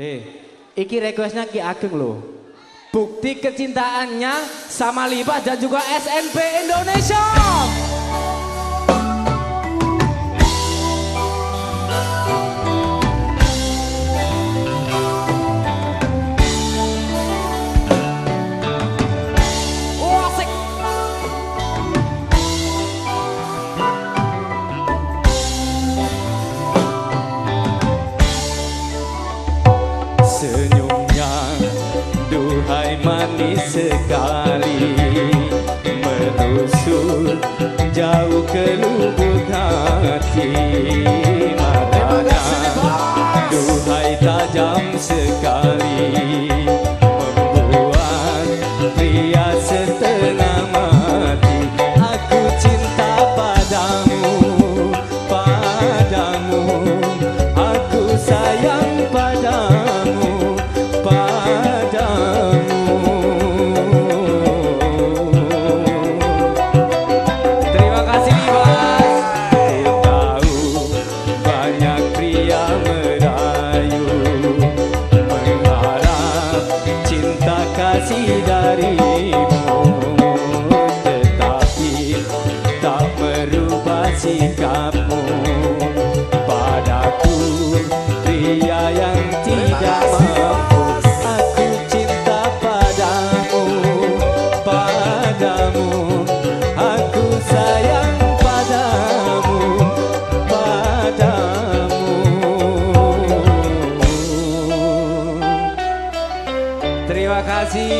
Hei, iki requestnya Ki Ageng loh. Bukti kecintaannya sama Lipa dan juga SNP Indonesia. manis sekali. Menusul jauh ke lubuk hati. Madana, Duhai tajam sekali. Party.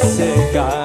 cegar.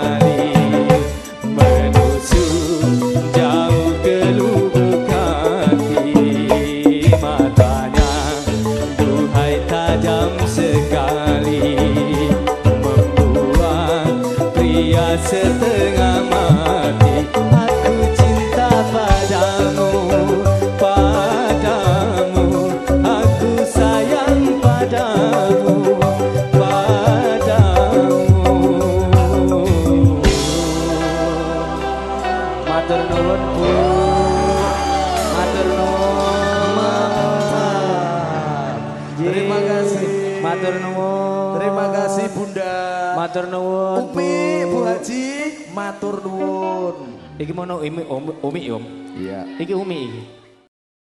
Matur nuwun. Terima kasih Bunda. Matur nuwun. Umi, Bu Haji, matur nuwun. Iki mono Umi, Umi Om. Iya. Iki Umi iki.